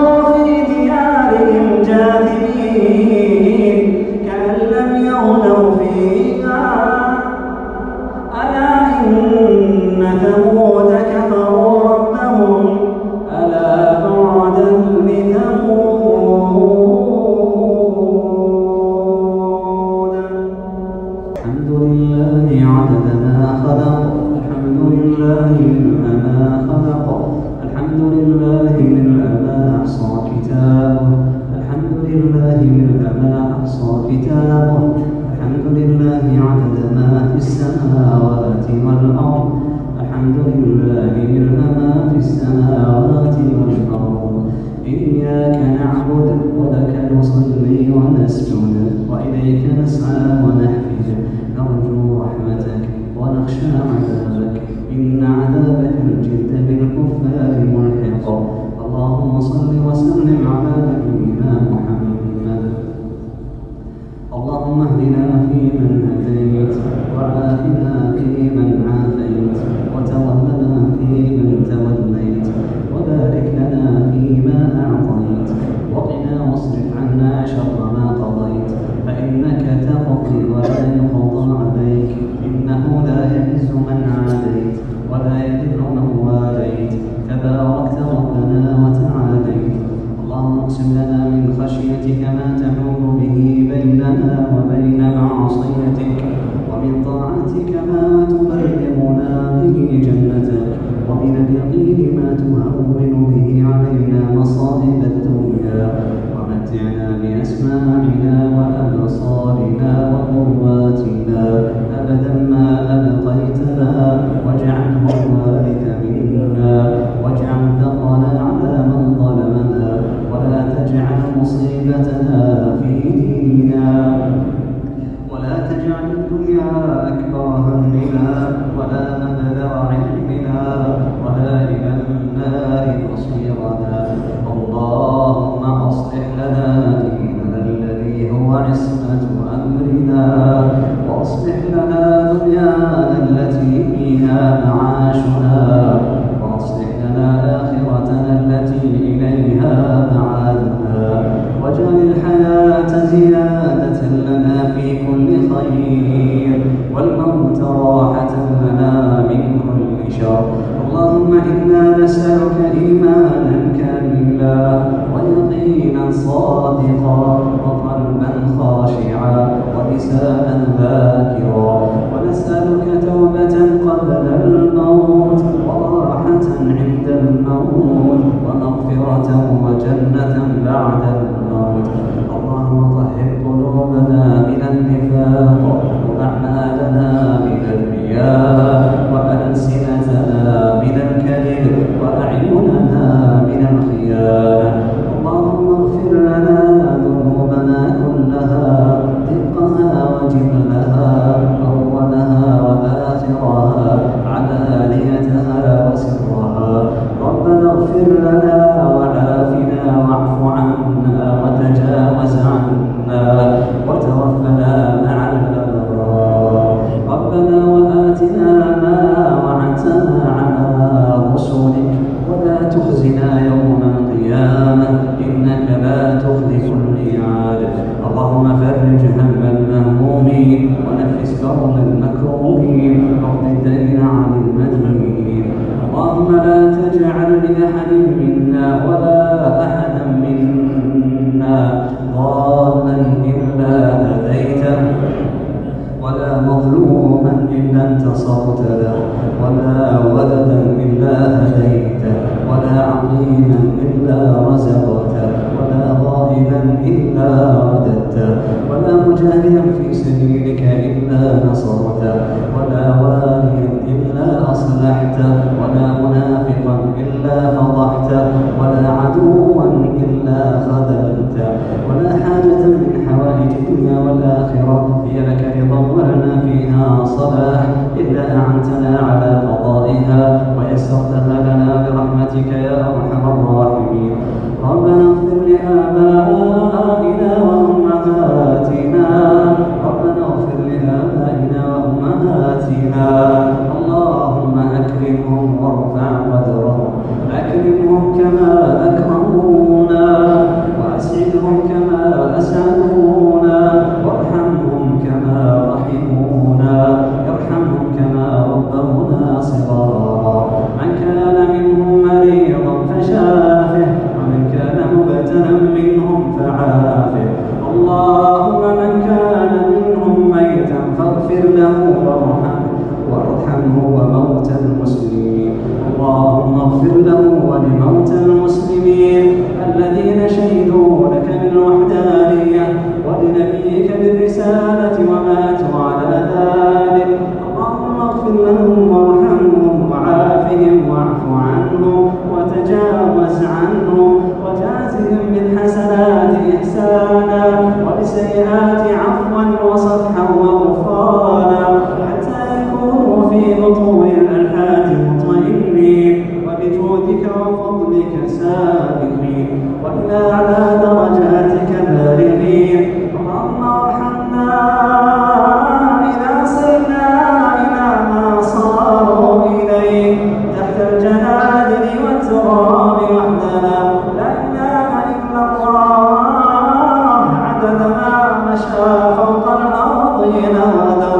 Oh. السماوات والأرض الحمد لله ما في السماوات والأرض. إياك نعبد ولك نصلي ونسجد وإليك نسعى ونحن أصلحته ولا منافقا إلا فضحته ولا عدوا إلا خذلته ولا حاجة من حوائج الدنيا والآخرة هي لك رضا ولنا فيها صلاح. إلا أعنتنا على قضائها ويسرتها لنا برحمتك يا أرحم الراحمين. نشاء فوق الأرض ينادى